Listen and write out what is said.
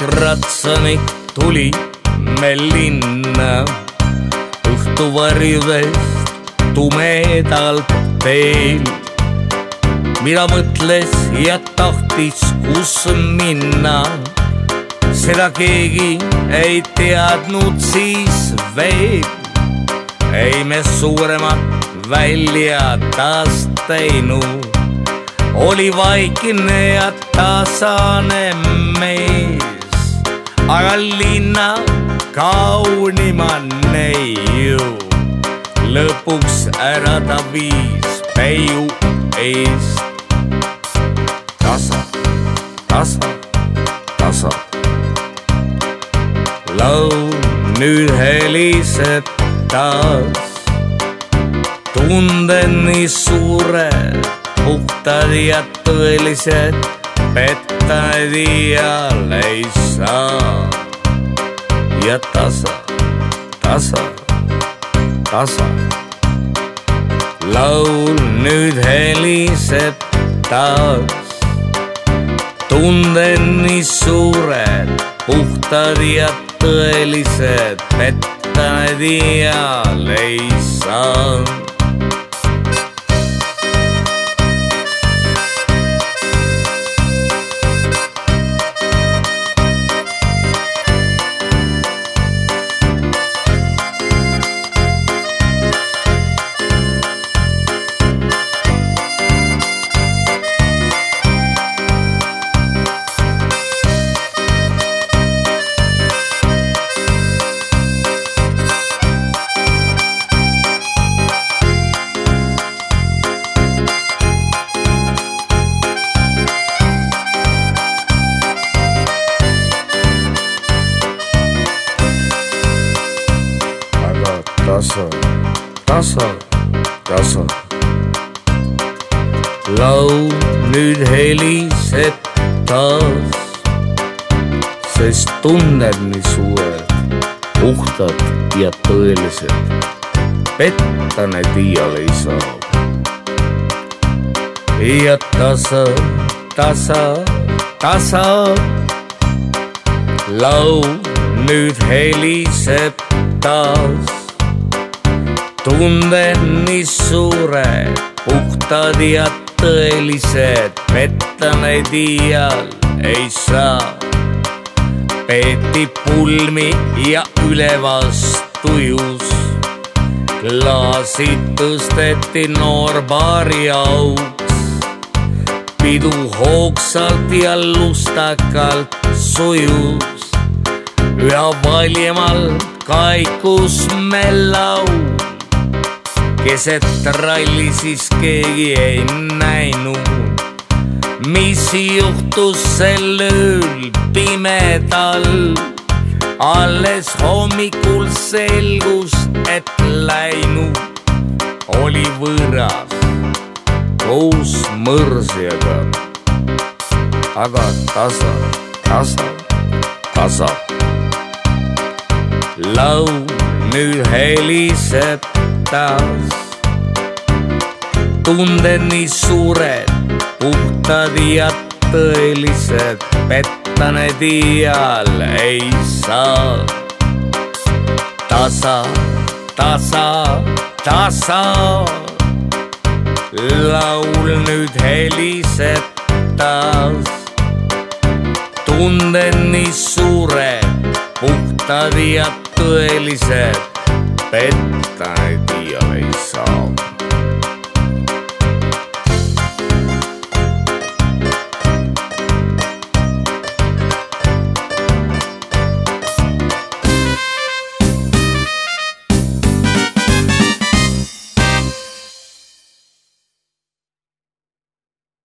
ratsanik tuli me linna õhtuvarjudest tumedal teel. mida mõtles ja tahtis, kus minna, seda keegi ei teadnud siis veel. ei me suuremat välja taas teinud oli vaikne ja tasane mees, aga linna kaunima neiu lõpuks ära ta viis peiu eest. tasa, tasa, tasa. laul nüüd heliseb taas, tunded nii suured puhtad ja tõelised, petta iial ei saa. ja tasa, tasa, tasa. laul nüüd heliseb taas. tunded nii suured, puhtad ja tõelised, petta iial ei saa tasa, tasa. laul nüüd heliseb taas, sest tunned nii suured, puhtad ja tõelised, petta need iial ei saa. ja tasa, tasa, tasa, laul nüüd heliseb taas tunded nii suured, puhtad ja tõelised, petta neid iial ei saa. peeti pulmi ja üle vastu jus, klaasid tõsteti noorbaari auks. pidu hoogsalt ja lustakalt sujus, üha valjemalt kaikus me laul keset ralli siis keegi ei näinud, mis juhtus sel ööl pimedal. alles hommikul selgus, et läinud oli võõras koos mõrsjaga. aga tasa, tasa, tasa. laul nüüd heliseb taas. tunded nii suured, puhtad ja tõelised, petta need iial ei saa. tasa, tasa, tasa. laul nüüd heliseb taas. tunded nii suured, puhtad ja tõelised petta ei tea, ei saa